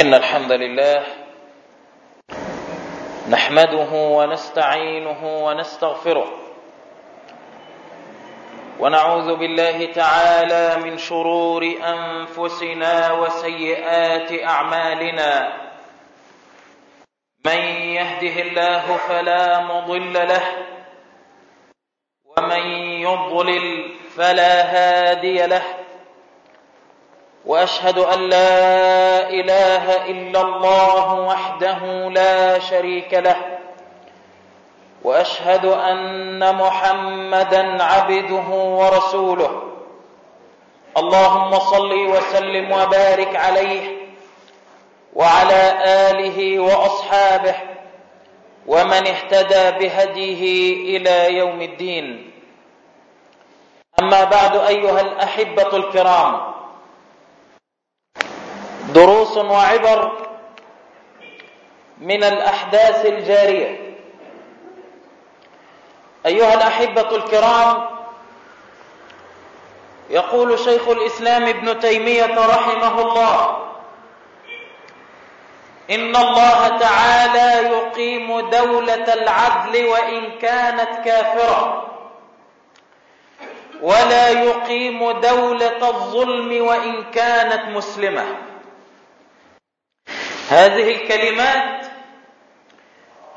إن الحمد لله نحمده ونستعينه ونستغفره ونعوذ بالله تعالى من شرور أنفسنا وسيئات أعمالنا. من يهده الله فلا مضل له ومن يضلل فلا هادي له. وأشهد أن لا إله إلا الله وحده لا شريك له وأشهد أن محمدا عبده ورسوله. اللهم صل وسلم وبارك عليه وعلى آله وأصحابه ومن اهتدى بهديه إلى يوم الدين. أما بعد أيها الأحبة الكرام دروس وعبر من الأحداث الجارية. أيها الأحبة الكرام يقول شيخ الإسلام ابن تيمية رحمه الله إن الله تعالى يقيم دولة العدل وإن كانت كافرة ولا يقيم دولة الظلم وإن كانت مسلمة. هذه الكلمات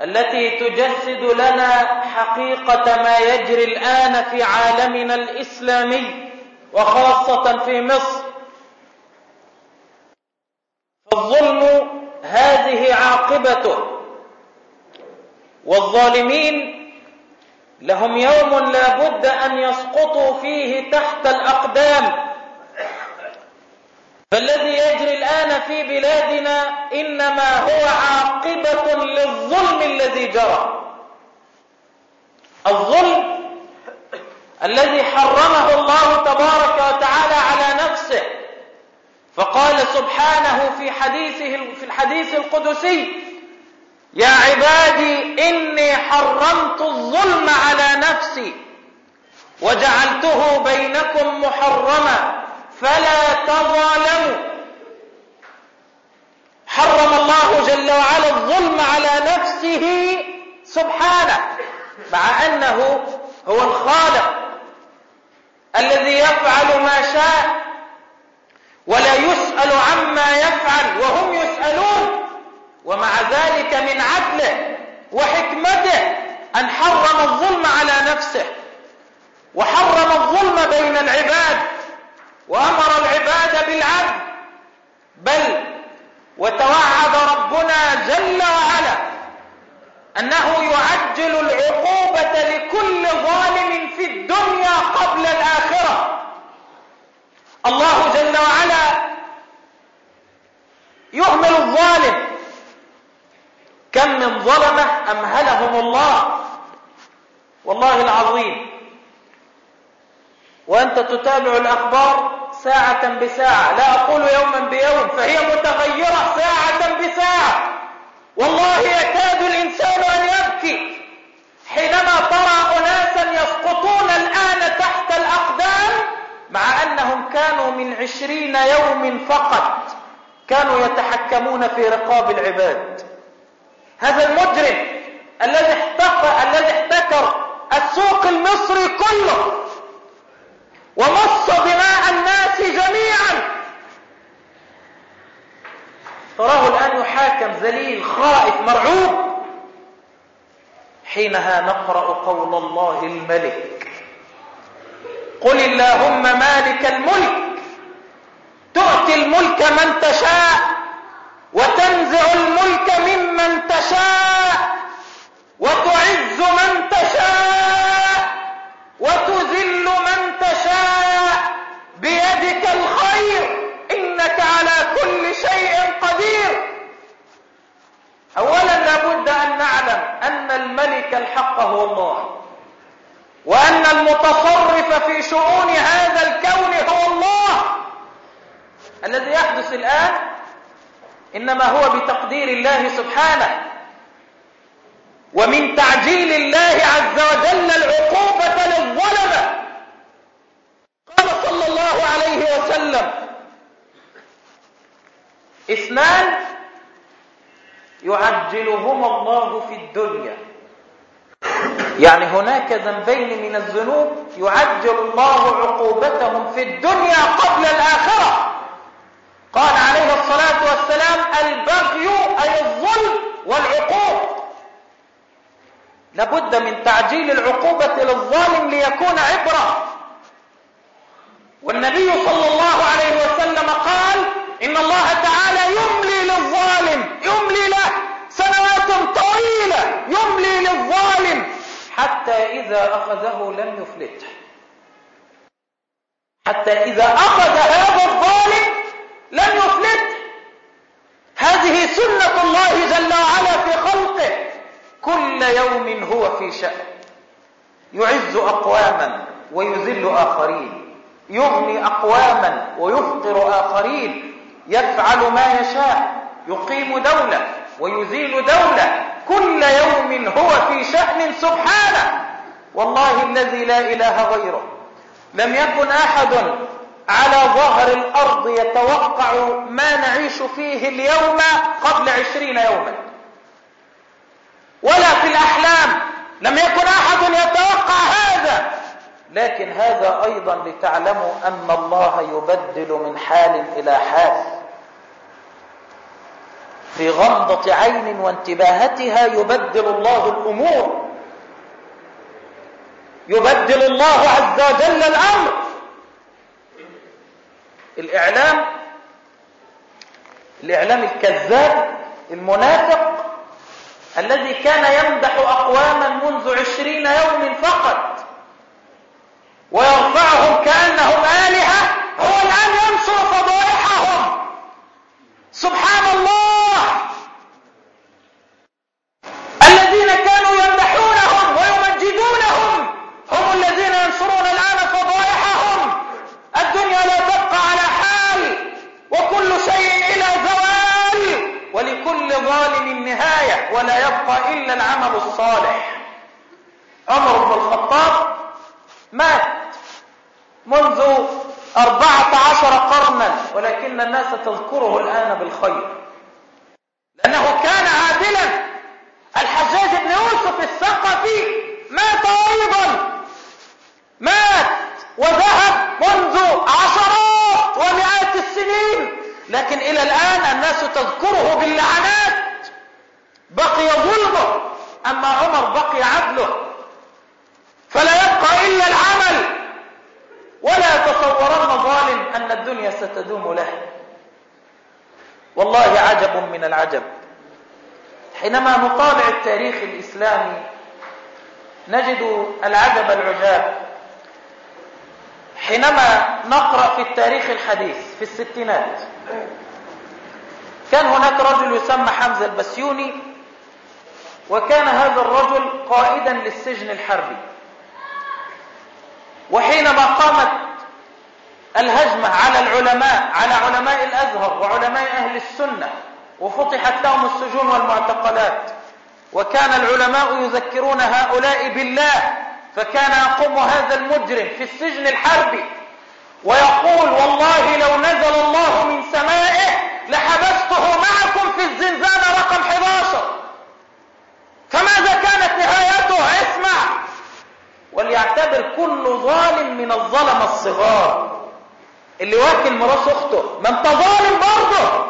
التي تجسد لنا حقيقة ما يجري الآن في عالمنا الإسلامي وخاصة في مصر. فالظلم هذه عاقبته والظالمين لهم يوم لا بد أن يسقطوا فيه تحت الأقدام. فالذي يجري الآن في بلادنا إنما هو عاقبة للظلم الذي جرى. الظلم الذي حرمه الله تبارك وتعالى على نفسه. فقال سبحانه في حديثه في الحديث القدسي يا عبادي إني حرمت الظلم على نفسي وجعلته بينكم محرما فلا تظالموا حرم الله جل وعلا الظلم على نفسه سبحانه مع أنه هو الخالق الذي يفعل ما شاء ولا يسأل عما يفعل وهم يسألون ومع ذلك من عدله وحكمته أن حرم الظلم على نفسه وحرم الظلم بين العباد وأمر العباد بالعدل بل وتوعد ربنا جل وعلا أنه يعجل العقوبة لكل ظالم في الدنيا قبل الآخرة. الله جل وعلا يهمل الظالم. كم من ظلمة أمهلهم الله. والله العظيم. وأنت تتابع الأخبار ساعة بساعة. لا أقول يوما بيوم فهي متغيرة ساعة بساعة. والله يكاد الإنسان أن يبكي حينما ترى أناسا يسقطون الآن تحت الأقدام مع أنهم كانوا من عشرين يوم فقط. كانوا يتحكمون في رقاب العباد. هذا المجرم الذي احتكر الذي احتكر السوق المصري كله ومص دماء الناس جميعا. تراه الآن يحاكم ذليل خائف مرعوب. حينها نقرأ قول الله الملك. قل اللهم مالك الملك تؤتي الملك من تشاء وتنزع الملك ممن تشاء وتعز من تشاء وتذل من تشاء بيدك الخير إنك على كل شيء قدير. أولا لابد أن نعلم أن الملك الحق هو الله وأن المتصرف في شؤون هذا الكون هو الله. الذي يحدث الآن إنما هو بتقدير الله سبحانه ومن تعجيل الله عز وجل العقوبة للظلمة. قال صلى الله عليه وسلم اثنان يعجلهما الله في الدنيا. يعني هناك ذنبين من الذنوب يعجل الله عقوبتهم في الدنيا قبل الآخرة. قال عليه الصلاة والسلام البغي أي الظلم والعقوق لابد من تعجيل العقوبة للظالم ليكون عبرة. والنبي صلى الله عليه وسلم قال إن الله تعالى يملي للظالم يملي له سنوات طويلة يملي للظالم. حتى إذا أخذه لم يفلته حتى إذا أخذ هذا الظالم لم يفلته هذه سنة الله جل وعلا في خلقه. كل يوم هو في شأن. يعز أقواما ويذل آخرين. يغني أقواما ويفقر آخرين. يفعل ما يشاء. يقيم دولة ويزيل دولة. كل يوم هو في شأن سبحانه. والله الذي لا إله غيره. لم يكن أحد على ظهر الأرض يتوقع ما نعيش فيه اليوم قبل عشرين يوما. ولا في الأحلام لم يكن أحد يتوقع هذا. لكن هذا أيضا لتعلموا أن الله يبدل من حال إلى حال. في غمضة عين وانتباهتها يبدل الله الأمور. يبدل الله عز وجل الأمر. الإعلام الإعلام الكذاب المنافق الذي كان يمدح أقواما منذ عشرين يوم فقط ويرفعهم كأنهم آلهة هو الآن ينشر فضائحهم سبحان الله الذين كانوا يمدحونهم ويمجدونهم هم الذين ينشرون الآن فضائحهم الدنيا لا تبقى على حال وكل شيء إلى زوال ولكل ظالم نهاية ولا يبقى إلا العمل الصالح عمر بن الخطاب مات منذ أربعة عشر قرنا ولكن الناس تذكره الآن بالخير. لأنه كان عادلا. الحجاج بن يوسف الثقفي مات أيضا. مات وذهب منذ عشرات ومئات السنين. لكن إلى الآن الناس تذكره باللعنات. بقي ظلمه. أما عمر بقي عدله. فلا يبقى إلا العمل. ولا يتصورن ظالم أن الدنيا ستدوم له. والله عجب من العجب. حينما نطالع التاريخ الإسلامي نجد العجب العجاب. حينما نقرأ في التاريخ الحديث في الستينات كان هناك رجل يسمى حمزة البسيوني وكان هذا الرجل قائدا للسجن الحربي. وحينما قامت الهجمة على العلماء على علماء الأزهر وعلماء أهل السنة وفتحت لهم السجون والمعتقلات وكان العلماء يذكرون هؤلاء بالله فكان يقوم هذا المجرم في السجن الحربي ويقول والله لو نزل الله من سمائه لحبسته معكم في الزنزانة رقم 11 وليعتبر كل ظالم من الظلم الصغار. اللي واكل مراس أخته ما أنت ظالم برضه.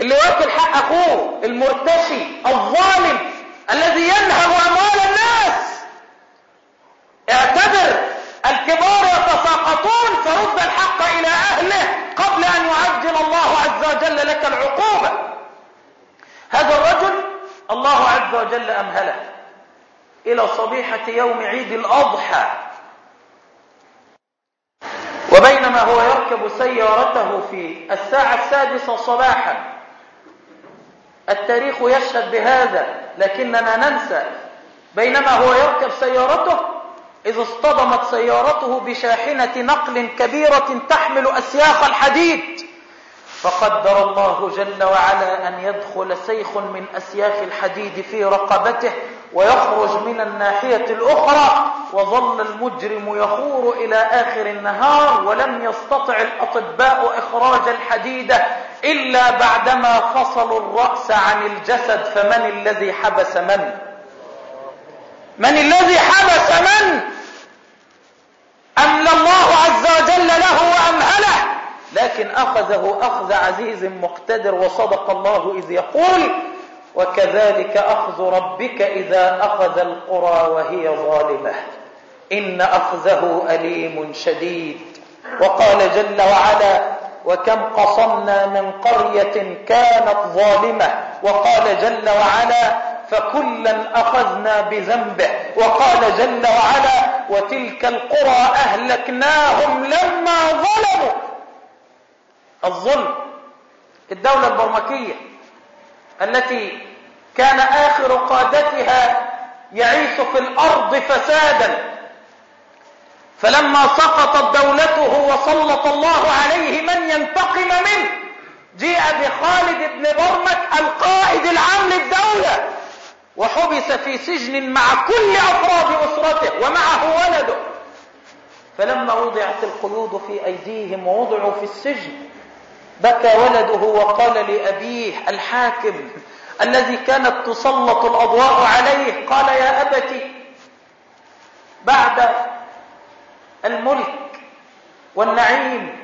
اللي واكل حق أخوه المرتشي الظالم الذي ينهب أموال الناس. اعتبر الكبار يتساقطون فرد الحق إلى أهله قبل أن يعجل الله عز وجل لك العقوبة. هذا الرجل الله عز وجل أمهله. إلى صبيحة يوم عيد الأضحى. وبينما هو يركب سيارته في الساعة السادسة صباحا. التاريخ يشهد بهذا لكننا ننسى. بينما هو يركب سيارته إذ اصطدمت سيارته بشاحنة نقل كبيرة تحمل أسياخ الحديد. فقدر الله جل وعلا أن يدخل سيخ من أسياخ الحديد في رقبته ويخرج من الناحية الأخرى وظل المجرم يخور إلى آخر النهار ولم يستطع الأطباء إخراج الحديدة إلا بعدما فصلوا الرأس عن الجسد فمن الذي حبس من؟ من الذي حبس من؟ أملى الله عز وجل له وأمهله لكن أخذه أخذ عزيز مقتدر وصدق الله إذ يقول وكذلك أخذ ربك إذا أخذ القرى وهي ظالمة. إن أخذه أليم شديد. وقال جل وعلا وكم قصمنا من قرية كانت ظالمة. وقال جل وعلا فكلا أخذنا بذنبه. وقال جل وعلا وتلك القرى أهلكناهم لما ظلموا. الظلم الدولة البرمكية. التي كان آخر قادتها يعيش في الأرض فسادا. فلما سقطت دولته وسلط الله عليه من ينتقم منه جيء بخالد بن برمك القائد العام للدولة وحبس في سجن مع كل أفراد أسرته ومعه ولده. فلما وضعت القيود في أيديهم ووضعوا في السجن بكى ولده وقال لأبيه الحاكم الذي كانت تسلط الأضواء عليه قال يا أبتي بعد الملك والنعيم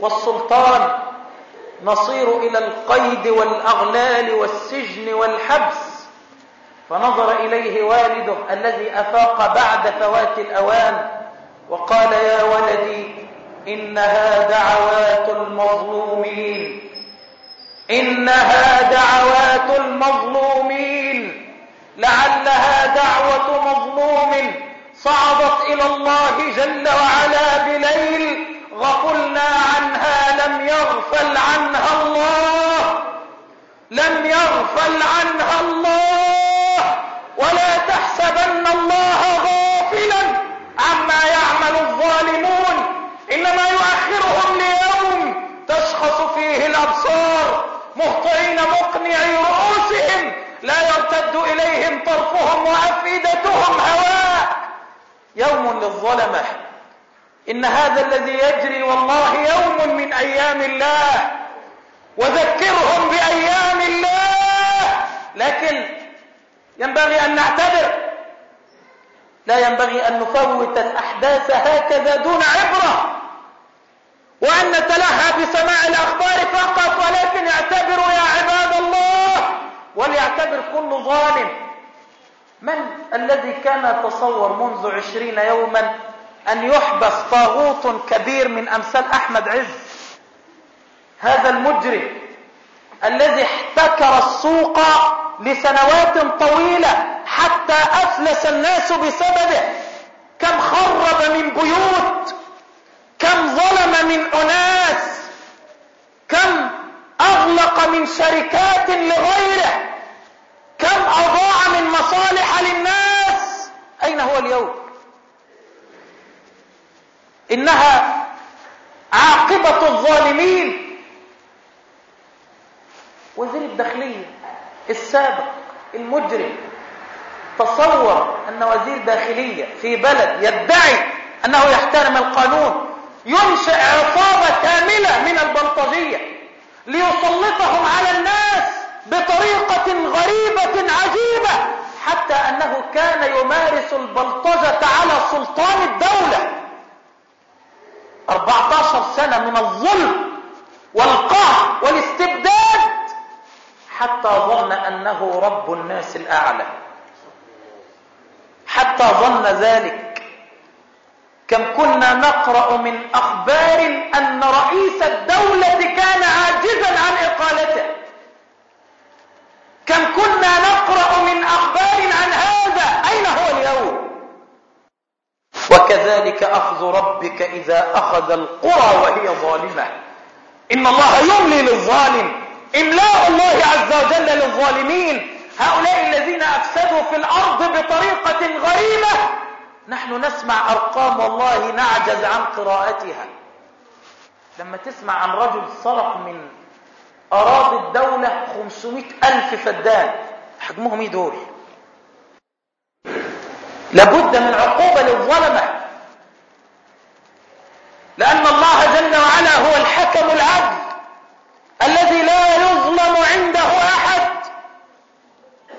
والسلطان نصير إلى القيد والأغلال والسجن والحبس. فنظر إليه والده الذي أفاق بعد فوات الأوان وقال يا ولدي إنها دعوات المظلومين. إنها دعوات المظلومين. لعلها دعوة مظلوم صعدت إلى الله جل وعلا بليل غفلنا عنها لم يغفل عنها الله. لم يغفل عنها الله. ولا تحسبن الله غافلا عما يعمل الظالمون. فيه الأبصار مهطعين مقنعي رؤوسهم لا يرتد إليهم طرفهم وأفئدتهم هواء. يوم للظلمة. إن هذا الذي يجري والله يوم من أيام الله. وذكرهم بأيام الله. لكن ينبغي أن نعتبر. لا ينبغي أن نفوت الأحداث هكذا دون عبرة. وأن نتلهى بسماع الأخبار فقط ولكن اعتبروا يا عباد الله وليعتبر كل ظالم. من الذي كان يتصور منذ عشرين يوما أن يحبس طاغوت كبير من أمثال أحمد عز؟ هذا المجرم الذي احتكر السوق لسنوات طويلة حتى أفلس الناس بسببه. كم خرب من بيوت كم ظلم من أناس كم أغلق من شركات لغيره كم أضاع من مصالح للناس أين هو اليوم؟ إنها عاقبة الظالمين. وزير الداخلية السابق المجرم تصور أن وزير داخلية في بلد يدعي أنه يحترم القانون. ينشئ عصابة كاملة من البلطجية ليسلطهم على الناس بطريقة غريبة عجيبة حتى أنه كان يمارس البلطجة على سلطان الدولة. 14 سنة من الظلم والقهر والاستبداد حتى ظن أنه رب الناس الأعلى. حتى ظن ذلك. كم كنا نقرأ من أخبار أن رئيس الدولة كان عاجزا عن إقالته. كم كنا نقرأ من أخبار عن هذا. أين هو اليوم؟ وكذلك أخذ ربك إذا أخذ القرى وهي ظالمة. إن الله يملي للظالم. إملاء الله عز وجل للظالمين. هؤلاء الذين أفسدوا في الأرض بطريقة غريبة. نحن نسمع أرقام والله نعجز عن قراءتها. لما تسمع عن رجل سرق من أراضي الدولة 500 ألف فدان حجمهم إيه دول؟ لابد من عقوبة للظلمة. لأن الله جل وعلا هو الحكم العدل الذي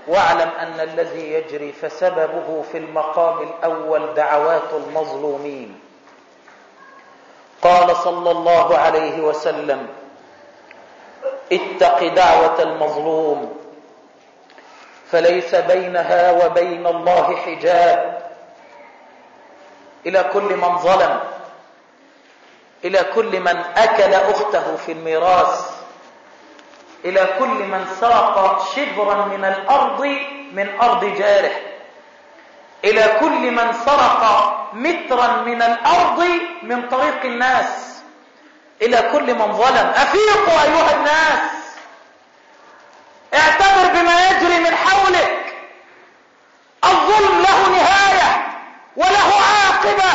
واعلم أن الذي يجري فسببه في المقام الأول دعوات المظلومين. قال صلى الله عليه وسلم اتق دعوة المظلوم فليس بينها وبين الله حجاب. إلى كل من ظلم إلى كل من أكل أخته في الميراث. إلى كل من سرق شبرا من الأرض من أرض جاره إلى كل من سرق مترا من الأرض من طريق الناس. إلى كل من ظلم. أفيقوا أيها الناس. اعتبر بما يجري من حولك. الظلم له نهاية وله عاقبة.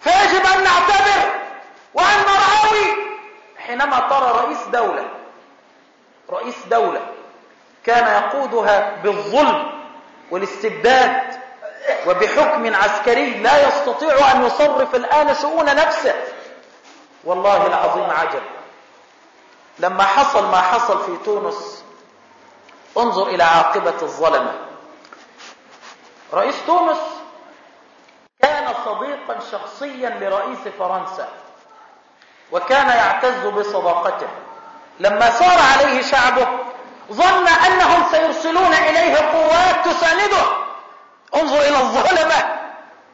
فيجب أن نعتبر وأن نرعوي حينما ترى رئيس دولة. رئيس دولة كان يقودها بالظلم والاستبداد وبحكم عسكري لا يستطيع أن يصرف الآن شؤون نفسه. والله العظيم عجب. لما حصل ما حصل في تونس انظر إلى عاقبة الظلمة. رئيس تونس كان صديقا شخصيا لرئيس فرنسا وكان يعتز بصداقته. لما سار عليه شعبه ظن أنهم سيرسلون إليه قوات تسانده انظر إلى الظلمة.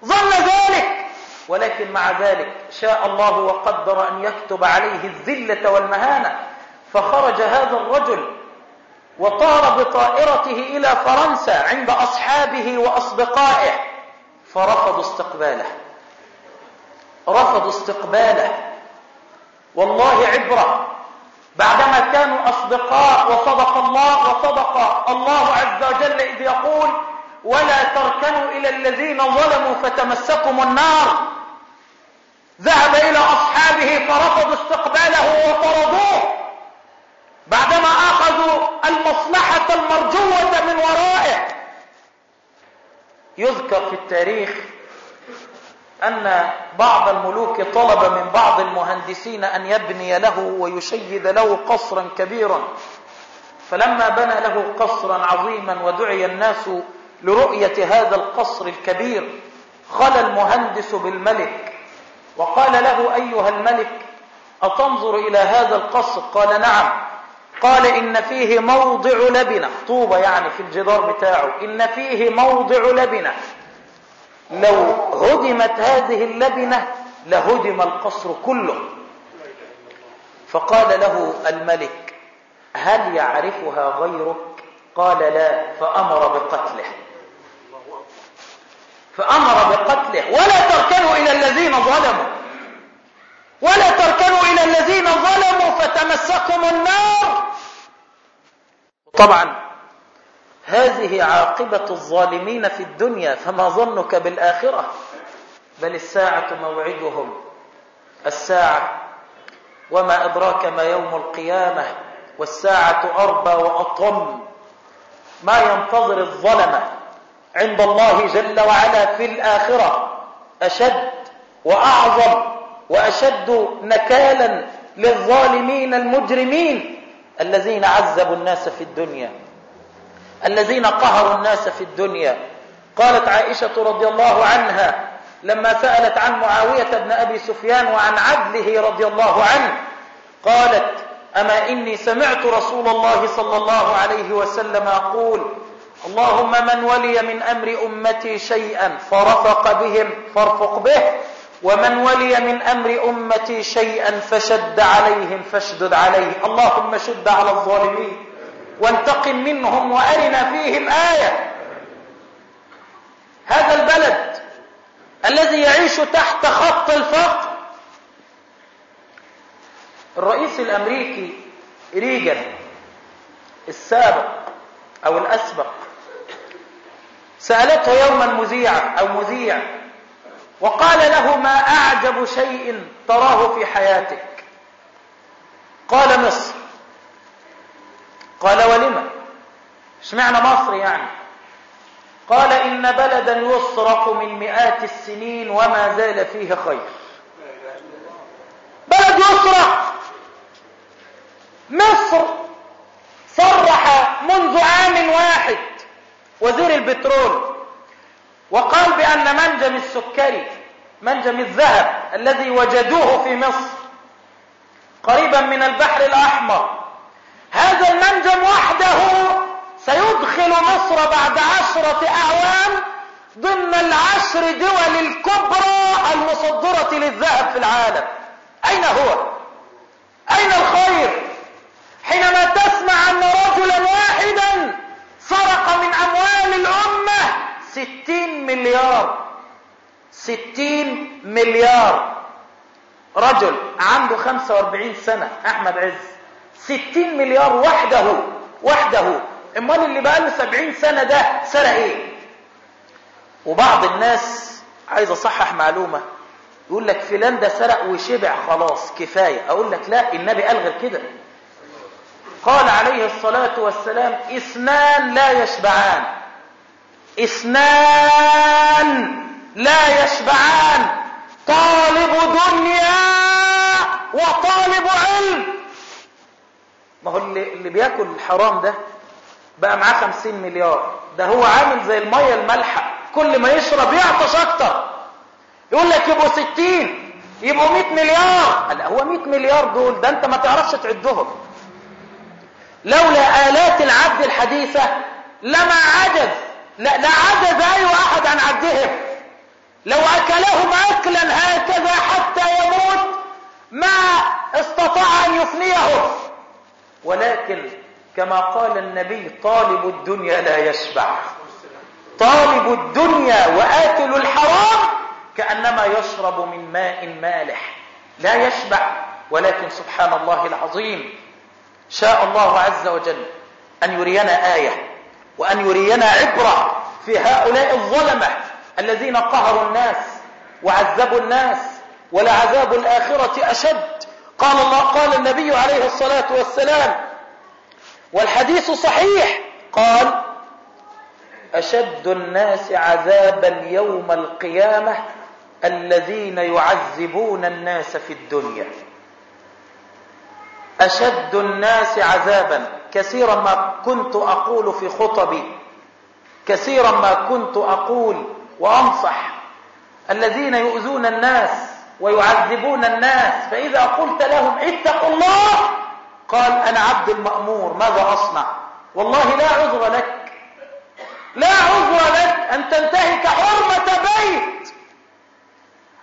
ظن ذلك. ولكن مع ذلك شاء الله وقدر أن يكتب عليه الذلة والمهانة. فخرج هذا الرجل وطار بطائرته إلى فرنسا عند أصحابه وأصدقائه. فرفضوا استقباله. رفضوا استقباله. والله عبرة. بعدما كانوا أصدقاء وصدق الله وصدق الله عز وجل إذ يقول ولا تركنوا إلى الذين ظلموا فتمسكم النار. ذهب إلى أصحابه فرفضوا استقباله وطردوه. بعدما أخذوا المصلحة المرجوة من ورائه. يذكر في التاريخ أن بعض الملوك طلب من بعض المهندسين أن يبني له ويشيد له قصرا كبيرا. فلما بنى له قصرا عظيما ودعي الناس لرؤية هذا القصر الكبير خلى المهندس بالملك. وقال له أيها الملك أتنظر إلى هذا القصر؟ قال نعم. قال إن فيه موضع لبنة. طوبة يعني في الجدار بتاعه. إن فيه موضع لبنة. لو هدمت هذه اللبنة لهدم القصر كله. فقال له الملك هل يعرفها غيرك؟ قال لا فأمر بقتله. فأمر بقتله. ولا تركنوا إلى الذين ظلموا. ولا تركنوا إلى الذين ظلموا فتمسكم النار. طبعا هذه عاقبة الظالمين في الدنيا فما ظنك بالآخرة؟ بل الساعة موعدهم. الساعة وما أدراك ما يوم القيامة والساعة أربى وأطم. ما ينتظر الظلمة عند الله جل وعلا في الآخرة. أشد وأعظم وأشد نكالا للظالمين المجرمين الذين عذبوا الناس في الدنيا. الذين قهروا الناس في الدنيا. قالت عائشة رضي الله عنها لما سألت عن معاوية بن أبي سفيان وعن عدله رضي الله عنه قالت أما إني سمعت رسول الله صلى الله عليه وسلم يقول اللهم من ولي من أمر أمتي شيئا فرفق بهم فارفق به ومن ولي من أمر أمتي شيئا فشد عليهم فاشدد عليه. اللهم شد على الظالمين. وانتقم منهم وأرنا فيهم آية. هذا البلد الذي يعيش تحت خط الفقر. الرئيس الأمريكي ريجن السابق أو الأسبق سألته يوما مذيعة أو مذيع وقال له ما أعجب شيء تراه في حياتك. قال مصر. قال ولم؟ اشمعنى مصر يعني؟ قال إن بلدا يسرق من مئات السنين وما زال فيه خير. بلد يسرق مصر صرح منذ عام واحد وزير البترول وقال بأن منجم السكري منجم الذهب الذي وجدوه في مصر قريبا من البحر الأحمر هذا المنجم وحده سيدخل مصر بعد عشرة أعوام ضمن العشر دول الكبرى المصدرة للذهب في العالم أين هو؟ أين الخير؟ حينما تسمع أن رجلا واحدا سرق من أموال الأمة ستين مليار ستين مليار رجل عنده خمسة وأربعين سنة أحمد عز ستين مليار وحده وحده. امال اللي بقاله سبعين سنة ده سرق إيه؟ وبعض الناس عايز اصحح معلومة. يقول لك فلان ده سرق وشبع خلاص كفاية. أقول لك لا النبي قال غير كده. قال عليه الصلاة والسلام اثنان لا يشبعان. اثنان لا يشبعان. طالب دنيا وطالب علم. ما هو اللي, اللي بياكل الحرام ده بقى معاه خمسين مليار. ده هو عامل زي المية المالحة. كل ما يشرب يعطش أكتر. يقول لك يبقوا ستين. يبقوا مئة مليار. لا هو مئة مليار دول ده أنت ما تعرفش تعدهم. لولا آلات العد الحديثة لما عجز. لا, لا عجز أي أحد عن عدهم لو أكلهم أكلا هكذا حتى يموت ما استطاع أن يفنيه ولكن كما قال النبي طالب الدنيا لا يشبع. طالب الدنيا وآكل الحرام كأنما يشرب من ماء مالح. لا يشبع. ولكن سبحان الله العظيم شاء الله عز وجل أن يرينا آية وأن يرينا عبرة في هؤلاء الظلمة الذين قهروا الناس وعذبوا الناس ولعذاب الآخرة أشد. قال الله قال النبي عليه الصلاة والسلام والحديث صحيح. قال أشد الناس عذابا يوم القيامة الذين يعذبون الناس في الدنيا. أشد الناس عذابا. كثيرا ما كنت أقول في خطبي كثيرا ما كنت أقول وأنصح الذين يؤذون الناس ويعذبون الناس. فإذا قلت لهم اتقوا الله قال أنا عبد المأمور ماذا أصنع؟ والله لا عذر لك. لا عذر لك أن تنتهك حرمة بيت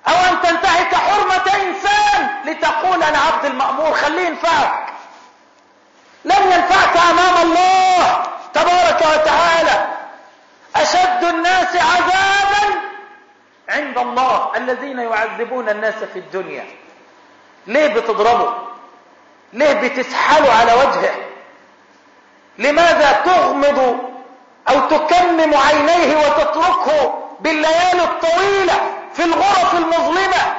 أو أن تنتهك حرمة إنسان لتقول أنا عبد المأمور. خليه ينفعك. لن ينفعك أمام الله تبارك وتعالى. أشد الناس عذابا عند الله الذين يعذبون الناس في الدنيا. ليه بتضربه؟ ليه بتسحله على وجهه؟ لماذا تغمض أو تكمم عينيه وتتركه بالليالي الطويلة في الغرف المظلمة؟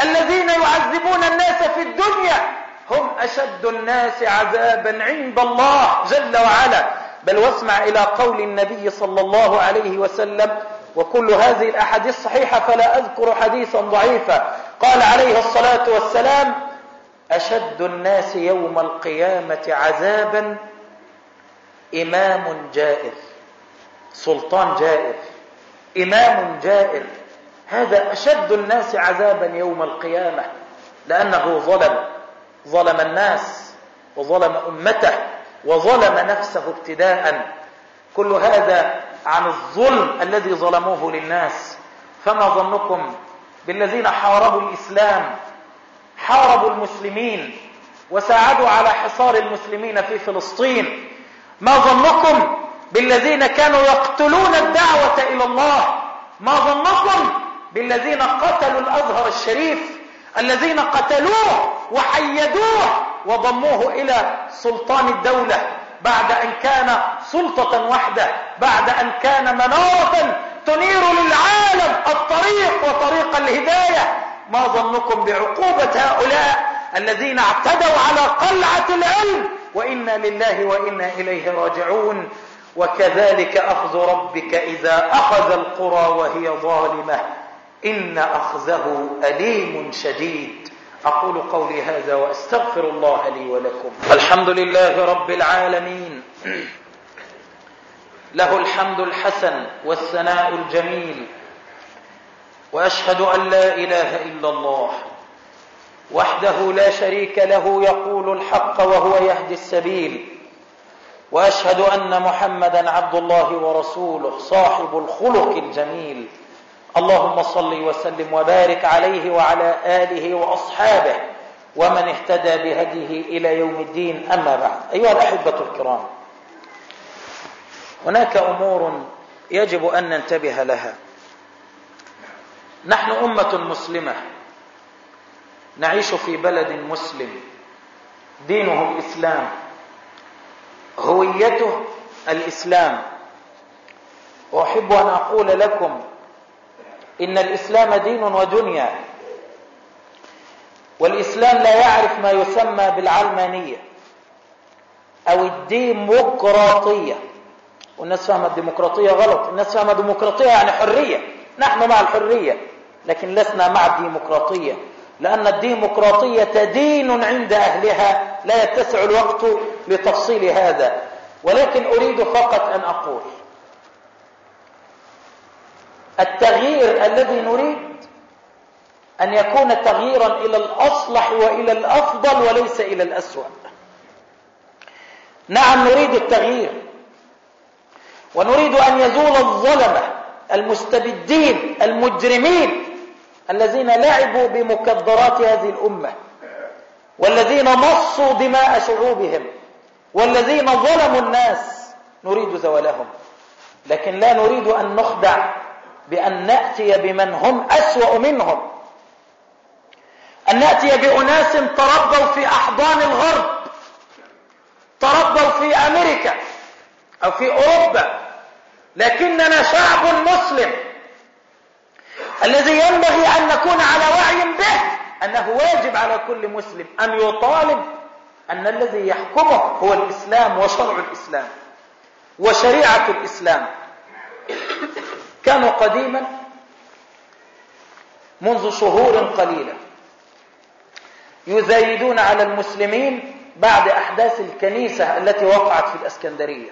الذين يعذبون الناس في الدنيا هم أشد الناس عذابا عند الله جل وعلا. بل واسمع إلى قول النبي صلى الله عليه وسلم وكل هذه الأحاديث صحيحة فلا أذكر حديثا ضعيفا. قال عليه الصلاة والسلام أشد الناس يوم القيامة عذابا إمام جائر. سلطان جائر. إمام جائر. هذا أشد الناس عذابا يوم القيامة لأنه ظلم. ظلم الناس وظلم أمته وظلم نفسه ابتداء. كل هذا عن الظلم الذي ظلموه للناس. فما ظنكم بالذين حاربوا الإسلام حاربوا المسلمين وساعدوا على حصار المسلمين في فلسطين؟ ما ظنكم بالذين كانوا يقتلون الدعوة إلى الله؟ ما ظنكم بالذين قتلوا الأزهر الشريف الذين قتلوه وحيدوه وضموه إلى سلطان الدولة؟ بعد أن كان سلطة وحده بعد أن كان منارة تنير للعالم الطريق وطريق الهداية. ما ظنكم بعقوبة هؤلاء الذين اعتدوا على قلعة العلم؟ وإنا لله وإنا إليه راجعون. وكذلك أخذ ربك إذا أخذ القرى وهي ظالمة. إن أخذه أليم شديد. أقول قولي هذا وأستغفر الله لي ولكم. الحمد لله رب العالمين. له الحمد الحسن والثناء الجميل. وأشهد أن لا إله إلا الله. وحده لا شريك له يقول الحق وهو يهدي السبيل. وأشهد أن محمدا عبد الله ورسوله صاحب الخلق الجميل. اللهم صل وسلم وبارك عليه وعلى آله وأصحابه ومن اهتدى بهديه إلى يوم الدين. أما بعد أيها الأحبة الكرام هناك أمور يجب أن ننتبه لها. نحن أمة مسلمة نعيش في بلد مسلم دينه الإسلام هويته الإسلام. وأحب أن أقول لكم إن الإسلام دين ودنيا. والإسلام لا يعرف ما يسمى بالعلمانية أو الديمقراطية. والناس فاهمة الديمقراطية غلط. الناس فاهمة الديمقراطية يعني حرية. نحن مع الحرية لكن لسنا مع الديمقراطية. لأن الديمقراطية دين عند أهلها لا يتسع الوقت لتفصيل هذا. ولكن أريد فقط أن أقول التغيير الذي نريد أن يكون تغييرا إلى الأصلح وإلى الأفضل وليس إلى الأسوأ. نعم نريد التغيير. ونريد أن يزول الظلمة المستبدين المجرمين الذين لعبوا بمكدرات هذه الأمة والذين مصوا دماء شعوبهم والذين ظلموا الناس. نريد زوالهم لكن لا نريد أن نخدع بأن نأتي بمن هم أسوأ منهم. أن نأتي بأناس تربوا في أحضان الغرب تربوا في أمريكا أو في أوروبا لكننا شعب مسلم. الذي ينبغي أن نكون على وعي به أنه واجب على كل مسلم أن يطالب أن الذي يحكمه هو الإسلام وشرع الإسلام وشريعة الإسلام. كانوا قديما منذ شهور قليلة. يزايدون على المسلمين بعد أحداث الكنيسة التي وقعت في الأسكندرية.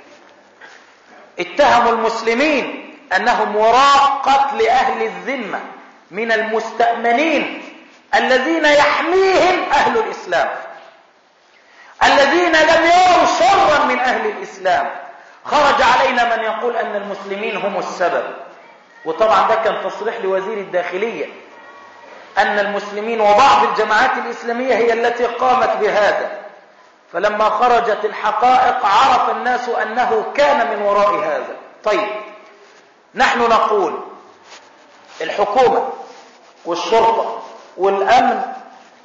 اتهموا المسلمين أنهم وراء قتل أهل الذمة من المستأمنين الذين يحميهم أهل الإسلام. الذين لم يروا شرا من أهل الإسلام. خرج علينا من يقول أن المسلمين هم السبب. وطبعا ده كان تصريح لوزير الداخلية أن المسلمين وبعض الجماعات الإسلامية هي التي قامت بهذا. فلما خرجت الحقائق عرف الناس أنه كان من وراء هذا. طيب نحن نقول الحكومة والشرطة والأمن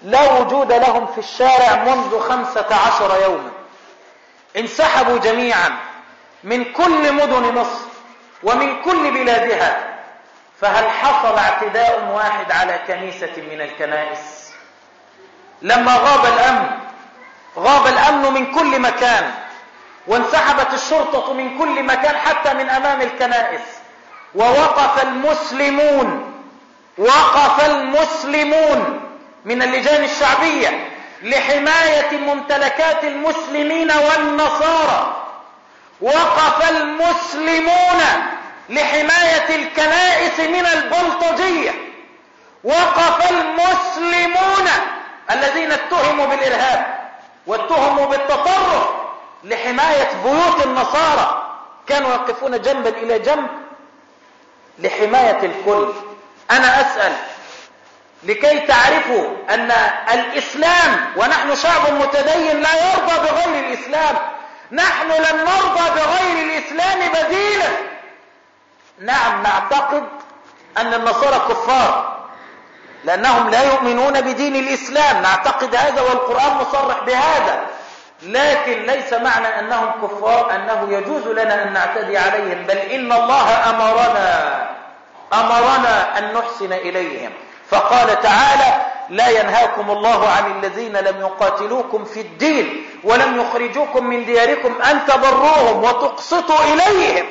لا وجود لهم في الشارع منذ خمسة عشر يوما. انسحبوا جميعا من كل مدن مصر. ومن كل بلادها فهل حصل اعتداء واحد على كنيسة من الكنائس؟ لما غاب الأمن غاب الأمن من كل مكان وانسحبت الشرطة من كل مكان حتى من أمام الكنائس ووقف المسلمون وقف المسلمون من اللجان الشعبية لحماية ممتلكات المسلمين والنصارى. وقف المسلمون لحماية الكنائس من البلطجية. وقف المسلمون الذين اتهموا بالإرهاب واتهموا بالتطرف لحماية بيوت النصارى. كانوا يقفون جنبا إلى جنب لحماية الكل. أنا أسأل لكي تعرفوا أن الإسلام ونحن شعب متدين لا يرضى بغير الإسلام. نحن لن نرضى بغير الإسلام بديلا. نعم نعتقد أن النصارى كفار لأنهم لا يؤمنون بدين الإسلام. نعتقد هذا والقرآن مصرح بهذا. لكن ليس معنى أنهم كفار أنه يجوز لنا أن نعتدي عليهم بل إن الله أمرنا أمرنا أن نحسن إليهم. فقال تعالى لا ينهاكم الله عن الذين لم يقاتلوكم في الدين ولم يخرجوكم من دياركم أن تبروهم وتقسطوا إليهم.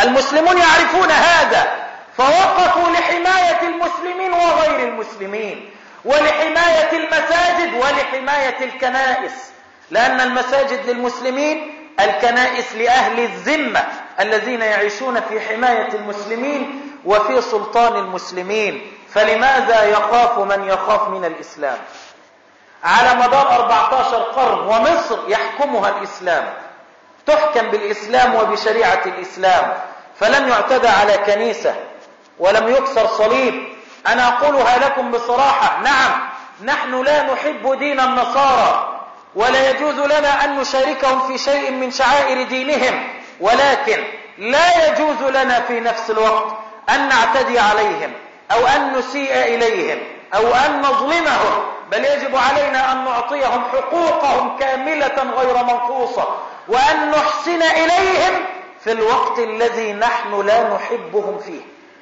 المسلمون يعرفون هذا. فوقفوا لحماية المسلمين وغير المسلمين ولحماية المساجد ولحماية الكنائس. لأن المساجد للمسلمين الكنائس لأهل الذمة الذين يعيشون في حماية المسلمين وفي سلطان المسلمين. فلماذا يخاف من يخاف من الإسلام؟ على مدار 14 قرن ومصر يحكمها الإسلام. تحكم بالإسلام وبشريعة الإسلام. فلم يعتدى على كنيسة ولم يكسر صليب. أنا أقولها لكم بصراحة. نعم نحن لا نحب دين النصارى ولا يجوز لنا أن نشاركهم في شيء من شعائر دينهم ولكن لا يجوز لنا في نفس الوقت أن نعتدي عليهم أو أن نسيء إليهم أو أن نظلمهم. بل يجب علينا أن نعطيهم حقوقهم كاملة غير منقوصة وأن نحسن إليهم في الوقت الذي نحن لا نحبهم فيه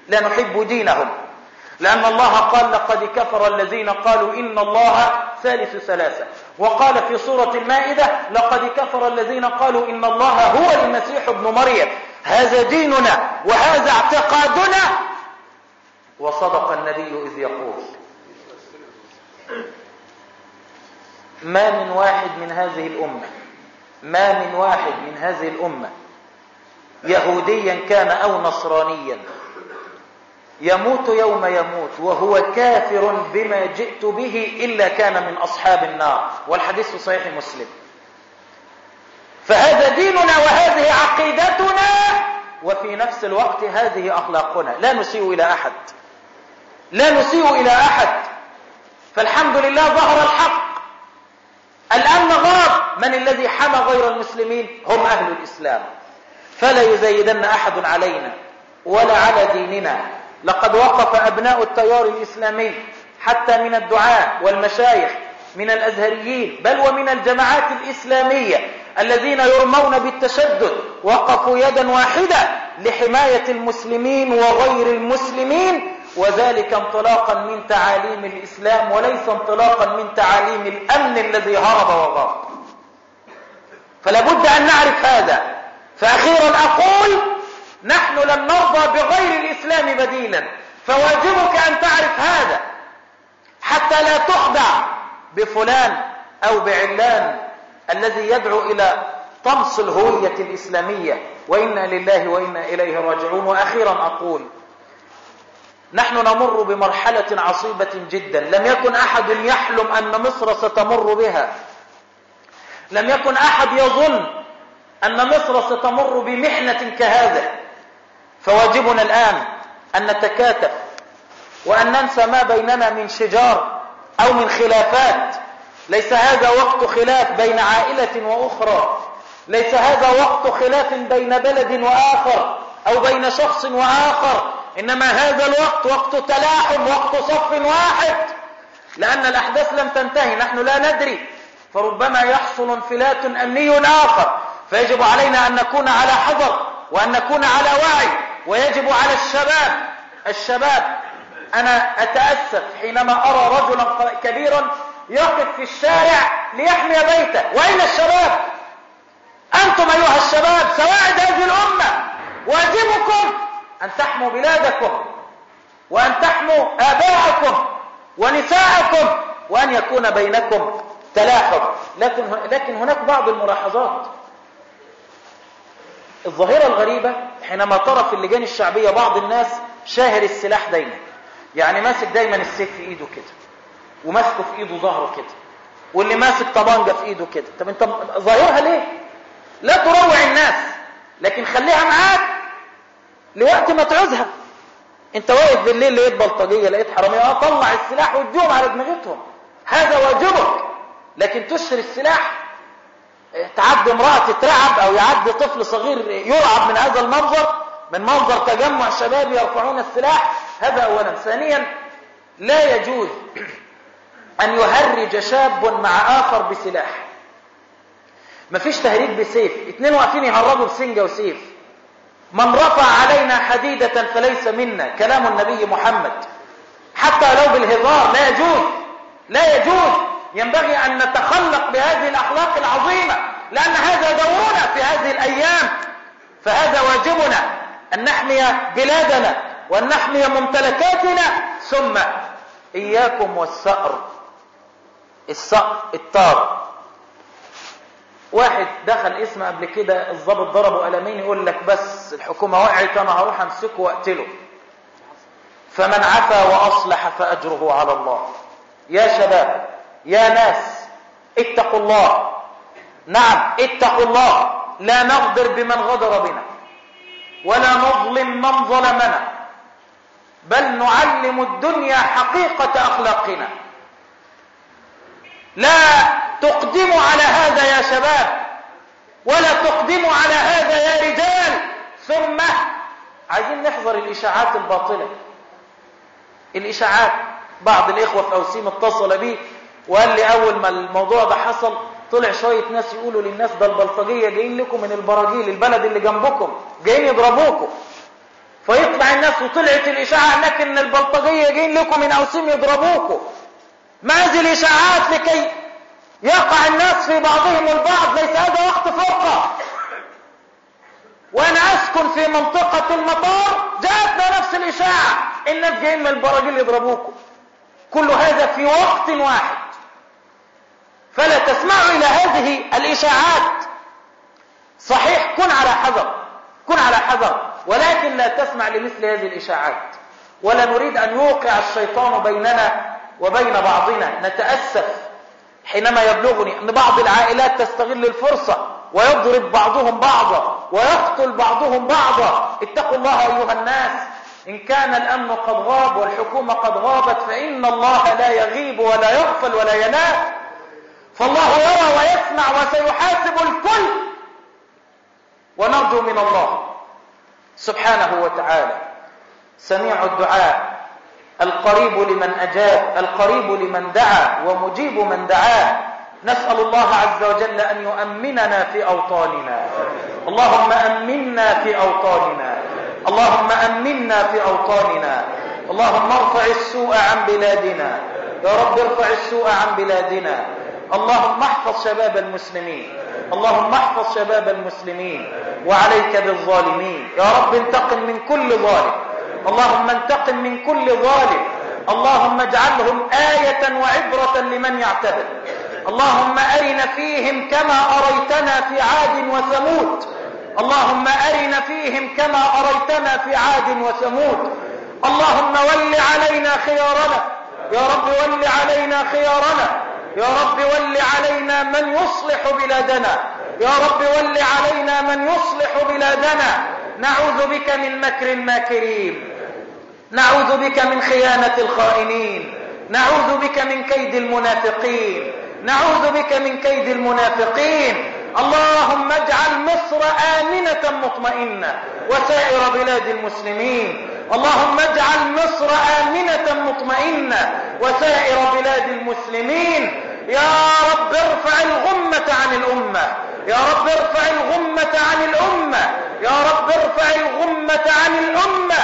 لا نحب دينهم. لأن الله قال لقد كفر الذين قالوا إن الله ثالث ثلاثة وقال في سورة المائدة لقد كفر الذين قالوا إن الله هو المسيح ابن مريم هذا ديننا وهذا اعتقادنا. وصدق النبي إذ يقول ما من واحد من هذه الأمة ما من واحد من هذه الأمة يهوديا كان أو نصرانيا. يموت يوم يموت وهو كافر بما جئت به إلا كان من أصحاب النار. والحديث صحيح مسلم. فهذا ديننا وهذه عقيدتنا وفي نفس الوقت هذه أخلاقنا. لا نسيء إلى أحد. لا نسيء إلى أحد. فالحمد لله ظهر الحق. الآن غاب. من الذي حمى غير المسلمين؟ هم أهل الإسلام. فلا يزيدن أحد علينا ولا على ديننا. لقد وقف أبناء التيار الإسلامي حتى من الدعاة والمشايخ من الأزهريين بل ومن الجماعات الإسلامية الذين يرمون بالتشدد وقفوا يدا واحدة لحماية المسلمين وغير المسلمين وذلك انطلاقا من تعاليم الإسلام وليس انطلاقا من تعاليم الأمن الذي هرب وغاب. فلا بد أن نعرف هذا. فأخيرا أقول نحن لن نرضى بغير الإسلام بديلا. فواجبك أن تعرف هذا. حتى لا تخدع بفلان أو بعلان الذي يدعو إلى طمس الهوية الإسلامية. وإنا لله وإنا إليه راجعون. وأخيرا أقول نحن نمر بمرحلة عصيبة جدا. لم يكن أحد يحلم أن مصر ستمر بها. لم يكن أحد يظن أن مصر ستمر بمحنة كهذا. فواجبنا الآن أن نتكاتف وأن ننسى ما بيننا من شجار أو من خلافات. ليس هذا وقت خلاف بين عائلة وأخرى. ليس هذا وقت خلاف بين بلد وآخر أو بين شخص وآخر. إنما هذا الوقت وقت تلاحم وقت صف واحد. لأن الأحداث لم تنتهي نحن لا ندري. فربما يحصل انفلات أمني آخر. فيجب علينا أن نكون على حذر وأن نكون على وعي ويجب على الشباب الشباب أنا أتأسف حينما أرى رجلا كبيرا يقف في الشارع ليحمي بيته. وأين الشباب؟ أنتم أيها الشباب سواعد هذه الأمة. واجبكم أن تحموا بلادكم وأن تحموا آباءكم ونساءكم وأن يكون بينكم تلاحم لكن, لكن هناك بعض الملاحظات. الظاهرة الغريبة حينما ترى في اللجان الشعبية بعض الناس شاهر السلاح دايما. يعني ماسك دايما السيف في إيده كده وماسكه في إيده ظهره كده واللي ماسك طبانجة في إيده كده. طب أنت ظاهرها ليه؟ لا تروع الناس لكن خليها معاك لوقت ما تعوزها. أنت واقف بالليل لقيت بلطجية لقيت حرامية آه طلع السلاح واديهم على دماغتهم. هذا واجبك لكن تشتري السلاح تعدي امرأة تترعب أو يعدي طفل صغير يرعب من هذا المنظر من منظر تجمع شباب يرفعون السلاح. هذا اولا. ثانيا لا يجوز أن يهرج شاب مع آخر بسلاح. مفيش تهريج بسيف. اتنين واقفين يهربوا بسنجة وسيف. من رفع علينا حديدة فليس منا. كلام النبي محمد. حتى لو بالهزار لا يجوز. لا يجوز. ينبغي أن نتخلق بهذه الأخلاق العظيمة لأن هذا دورنا في هذه الأيام. فهذا واجبنا أن نحمي بلادنا وأن نحمي ممتلكاتنا. ثم إياكم والثأر الثأر الطار واحد دخل اسم قبل كده الضابط ضربه قلمين يقول لك بس الحكومة وقعت أنا هروح أمسكه وأقتله. فمن عفا وأصلح فأجره على الله. يا شباب يا ناس اتقوا الله. نعم اتقوا الله. لا نغدر بمن غدر بنا ولا نظلم من ظلمنا بل نعلم الدنيا حقيقة أخلاقنا. لا تقدموا على هذا يا شباب ولا تقدموا على هذا يا رجال. ثم عايزين نحذر الإشاعات الباطلة. الإشاعات بعض الإخوة في أوسيم اتصل بي وقال لي أول ما الموضوع ده حصل طلع شوية ناس يقولوا للناس ده البلطجية جايين لكم من البراجيل البلد اللي جنبكم جايين يضربوكم. فيطلع الناس وطلعت الإشاعة هناك إن البلطجية جايين لكم من أوسيم يضربوكم. ما هذه الإشاعات لكي يقع الناس في بعضهم البعض ليس هذا وقت فرقة. وأنا أسكن في منطقة المطار جاءتنا نفس الإشاعة. الناس جايين من البراجيل يضربوكم. كل هذا في وقت واحد. فلا تسمعوا إلى هذه الإشاعات. صحيح كن على حذر كن على حذر ولكن لا تسمع لمثل هذه الإشاعات. ولا نريد أن يوقع الشيطان بيننا وبين بعضنا. نتأسف حينما يبلغني أن بعض العائلات تستغل الفرصة ويضرب بعضهم بعضا ويقتل بعضهم بعضا. اتقوا الله أيها الناس إن كان الأمن قد غاب والحكومة قد غابت فإن الله لا يغيب ولا يغفل ولا ينام فالله يرى ويسمع وسيحاسب الكل. ونرجو من الله سبحانه وتعالى سميع الدعاء القريب لمن أجاب القريب لمن دعا ومجيب من دعاه نسأل الله عز وجل أن يؤمننا في أوطاننا. اللهم أمنا في أوطاننا. اللهم أمنا في أوطاننا. اللهم ارفع السوء عن بلادنا. يا رب ارفع السوء عن بلادنا. اللهم احفظ شباب المسلمين. اللهم احفظ شباب المسلمين. وعليك بالظالمين. يا رب انتقم من كل ظالم. اللهم انتقم من كل ظالم. اللهم اجعلهم آية وعبرة لمن يعتبر. اللهم أرنا فيهم كما أريتنا في عاد وثمود. اللهم أرنا فيهم كما أريتنا في عاد وثمود. اللهم ول علينا خيارنا. يا رب ول علينا خيارنا. يا رب ول علينا من يصلح بلادنا. يا رب ول علينا من يصلح بلادنا. نعوذ بك من مكر الماكرين. نعوذ بك من خيانة الخائنين. نعوذ بك من كيد المنافقين. نعوذ بك من كيد المنافقين. اللهم اجعل مصر آمنة مطمئنة. وسائر بلاد المسلمين. اللهم اجعل مصر آمنة مطمئنة. وسائر بلاد المسلمين. يا رب ارفع الغمة عن الأمة. يا رب ارفع الغمة عن الأمة. يا رب ارفع الغمة عن الأمة.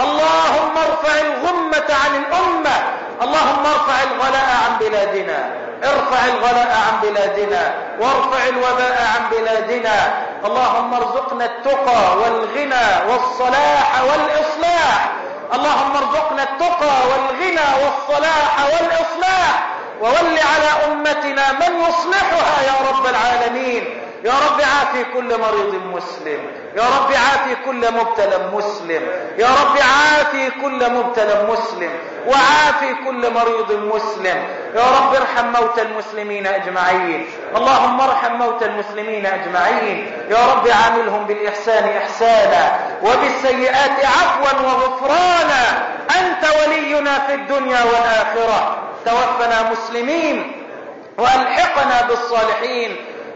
اللهم ارفع الغمة عن الأمة. اللهم ارفع الغلاء عن بلادنا. ارفع الغلاء عن بلادنا. وارفع الوباء عن بلادنا. اللهم ارزقنا التقى والغنى والصلاح والإصلاح. اللهم ارزقنا التقى والغنى والصلاح والإصلاح وول على أمتنا من يصلحها يا رب العالمين. يا رب عافي كل مريض مسلم. يا رب عافي كل مبتلى مسلم. يا رب عافي كل مبتلى مسلم. وعافي كل مريض مسلم. يا رب ارحم موتى المسلمين أجمعين. اللهم ارحم موتى المسلمين أجمعين. يا رب عاملهم بالإحسان إحسانا وبالسيئات عفوا وغفرانا. أنت ولينا في الدنيا والآخرة. توفنا مسلمين وألحقنا بالصالحين.